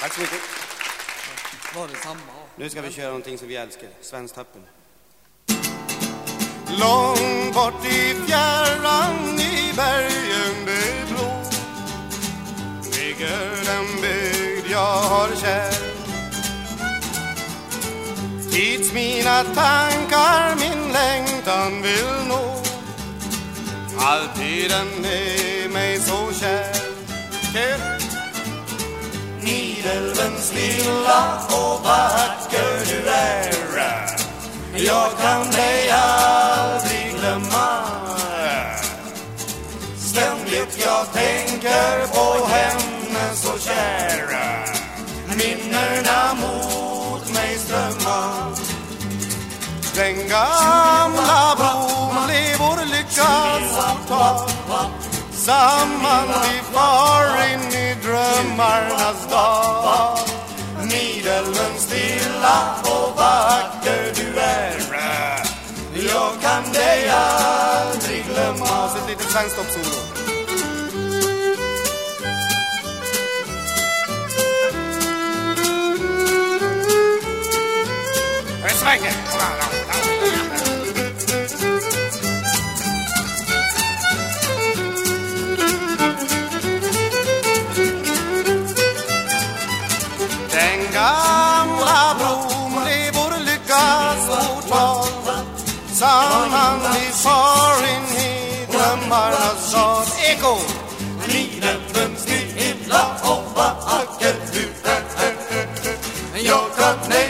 Tack så mycket. Var det samma? Nu ska vi köra någonting som vi älskar, Svensktoppen. Långt bort i fjärran i bergen det blå ligger den bygd jag har kär Tids mina tankar min längtan vill nå Alltid den är mig så kär Kär stilla och vacker du är. Jag kan dig aldrig glömma. Ständigt jag tänker på henne så kära Minnena mot mig strömmar. Den gamla bron blev vår lyckas tag Samman vi får vacker du är eh, Jag kan dig aldrig glömma Så oh, ett litet svensktoppssolo. Det svänger! Rock up,